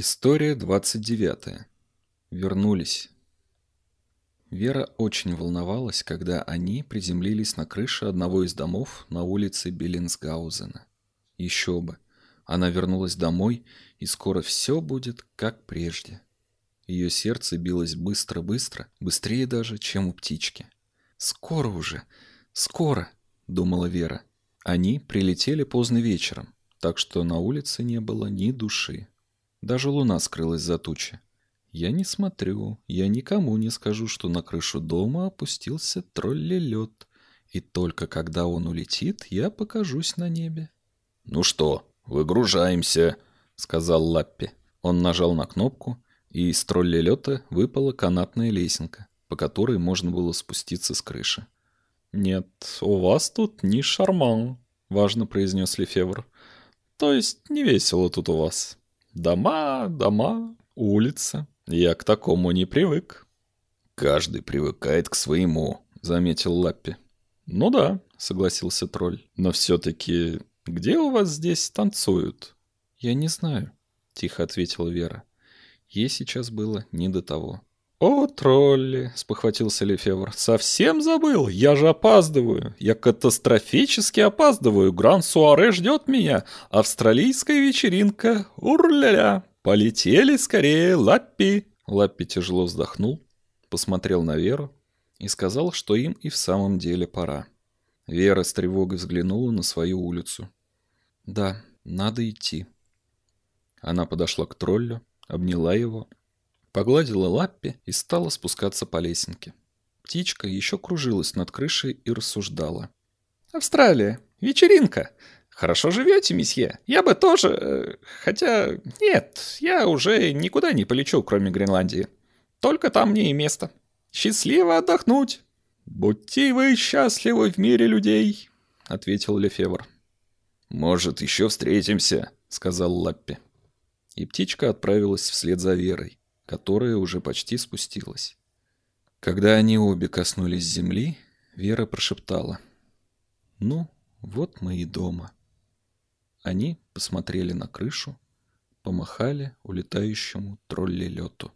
История 29. Вернулись. Вера очень волновалась, когда они приземлились на крыше одного из домов на улице Беллинсгаузена. Еще бы. Она вернулась домой, и скоро все будет как прежде. Ее сердце билось быстро-быстро, быстрее даже, чем у птички. «Скоро уже! Скоро!» — думала Вера. Они прилетели поздно вечером, так что на улице не было ни души. Даже луна скрылась за тучи. Я не смотрю, я никому не скажу, что на крышу дома опустился троллелед. И только когда он улетит, я покажусь на небе. «Ну что, выгружаемся», — сказал Лаппи. Он нажал на кнопку, и из троллелета выпала канатная лесенка, по которой можно было спуститься с крыши. «Нет, у вас тут не шарман», — важно произнес Лефевр. «То есть не весело тут у вас». Дома, дома, улица. Я к такому не привык. Каждый привыкает к своему, заметил Лаппи. Ну да, согласился тролль. Но все-таки где у вас здесь танцуют? Я не знаю, тихо ответила Вера. Ей сейчас было не до того. «О, тролли!» — спохватился Лефевр. «Совсем забыл! Я же опаздываю! Я катастрофически опаздываю! Гран-Суаре ждет меня! Австралийская вечеринка! Ур-ля-ля! Полетели скорее, Лаппи!» Лаппи тяжело вздохнул, посмотрел на Веру и сказал, что им и в самом деле пора. Вера с тревогой взглянула на свою улицу. «Да, надо идти». Она подошла к троллю, обняла его Погладила Лаппи и стала спускаться по лесенке. Птичка еще кружилась над крышей и рассуждала. «Австралия! Вечеринка! Хорошо живете, месье? Я бы тоже... Э, хотя... Нет, я уже никуда не полечу, кроме Гренландии. Только там мне и место. Счастливо отдохнуть!» «Будьте вы счастливы в мире людей!» — ответил Лефевр. «Может, еще встретимся», — сказал Лаппи. И птичка отправилась вслед за Верой которая уже почти спустилась. Когда они обе коснулись земли, Вера прошептала. «Ну, вот мы и дома». Они посмотрели на крышу, помахали улетающему троллелету.